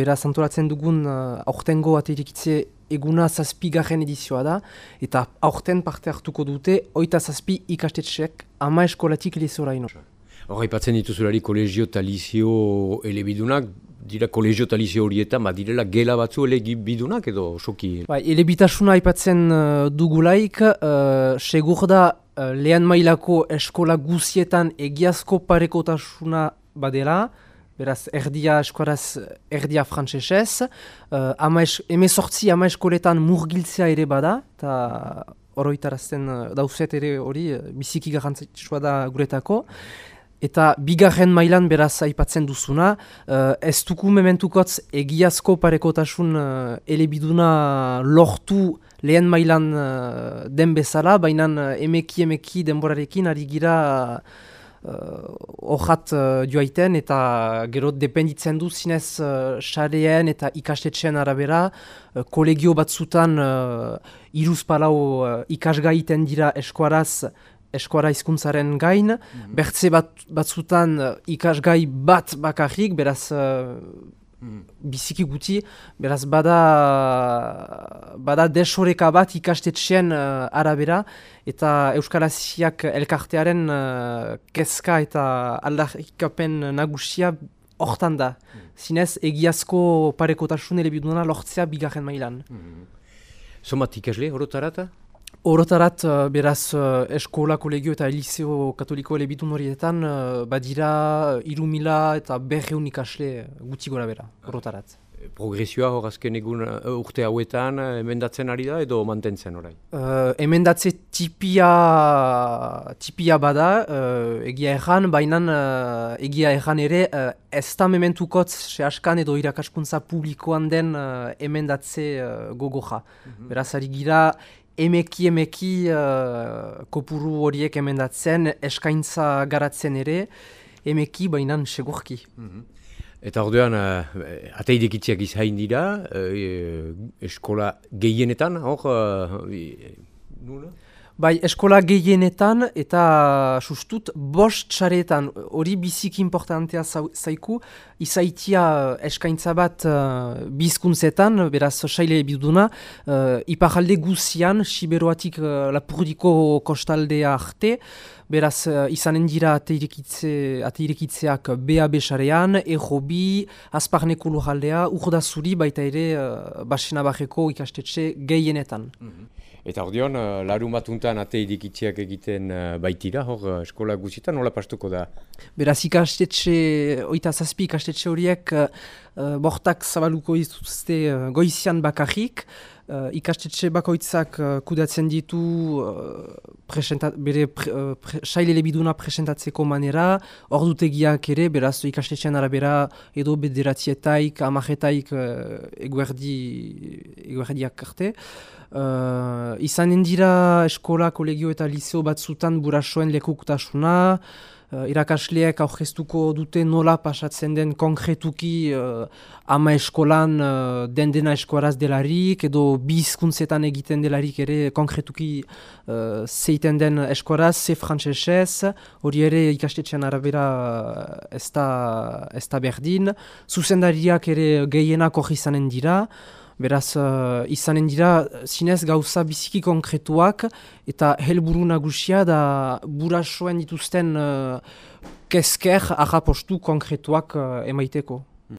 beraz antolatzen dugun uh, aurtengo ateirikitze eguna zazpigarren edizioa da, eta aurten parte hartuko dute, oita zazpi ikastetxeak ama eskolatik lezora ino. Horra ipatzen dituzulari kolegio eta lizio elebidunak, dira kolegio eta lizio horietan, ba, direla gela batzu elebidunak edo soki? Ba, elebitasuna aipatzen uh, dugulaik, uh, segur da uh, lehen mailako eskola guzietan egiazko parekotasuna badela, beraz erdia eskuaraz, erdia frantzesez, uh, ama es, emezortzi ama eskoletan murgiltzea ere bada, eta oroitarazten uh, dauzet ere hori uh, biziki garrantzitsua da guretako. Eta bigarren mailan beraz aipatzen duzuna, uh, ez duku mementukotz egiazko parekotasun uh, elebiduna lortu lehen mailan uh, den bezala, baina emeki emeki denborarekin ari gira hoxat uh, uh, joaiten eta gero dependitzen du zinez xareen uh, eta ikastetxean arabera uh, kolegio batzutan uh, iruz palau uh, ikasgaiten dira eskuaraz eskuara hizkuntzaren gain, mm bertze bat, batzutan ikasgai bat bakarrik, beraz mm. Biziki guti, beraz bada, bada desoreka bat ikastetxean uh, arabera, eta Euskaraziak elkartearen uh, kezka eta aldarikapen nagusia hortan da. Mm. Zinez, egiazko parekotasun elebiduna lortzea bigarren mailan. Mm Somat ikasle, horotarata? Orotarat, uh, beraz, uh, eskola, kolegio eta eliseo katoliko elebitun horietan, uh, badira iru mila eta berreun ikasle gutxi gora bera, orotarat. Progresioa hor azken egun urte hauetan emendatzen ari da edo mantentzen orai? Uh, emendatze tipia, tipia bada, egia erran, baina uh, egia erran ere, uh, ez da mementukotz sehaskan edo irakaskuntza publikoan den uh, emendatze uh, gogoja. Mm Beraz, ari gira, emeki emeki uh, kopuru horiek emendatzen, eskaintza garatzen ere, emeki bainan segurki. Mm Eta orduan, uh, ateidekitziak izain dira, uh, eskola gehienetan, hor, uh, Bai, eskola gehienetan eta sustut bost txaretan hori bizik importantea zaiku, izaitia eskaintza bat uh, bizkuntzetan, beraz saile biduna, uh, iparalde guzian, siberoatik uh, lapurdiko kostaldea arte, beraz uh, izanen dira ateirekitzeak BAB sarean, EJOBI, Azparneko lujaldea, urdazuri baita ere uh, basena ikastetxe gehienetan. Mhm. Eta hor dion, uh, larun bat untan ate idikitziak egiten uh, baitira, hor uh, eskola guzietan, nola pastuko da? Beraz ikastetxe, oita zazpi ikastetxe horiek, uh, bortak zabaluko izuzte uh, goizian bakarrik, uh, ikastetxe bakoitzak uh, kudatzen ditu uh, bere pre, uh, pre, sailele biduna presentatzeko manera, hor dutegiak ere, beraz ikastetxean arabera edo bederatietaik, amajetaik uh, eguerdi, eguerdiak arte. Uh, izanen dira eskola, kolegio eta liceo batzutan burasoen lekukutasuna, uh, irakasleak aurkeztuko dute nola pasatzen den konkretuki uh, ama eskolan uh, den dena eskuaraz delarik, edo bizkuntzetan egiten delarik ere konkretuki uh, zeiten den eskuaraz, ze frantzesez, hori ere ikastetxean arabera ez da berdin, zuzendariak ere gehienak hori izanen dira, Beraz, uh, izanen dira, zinez gauza biziki konkretuak eta helburu nagusia da burasoen dituzten uh, kesker agapostu konkretuak uh, emaiteko.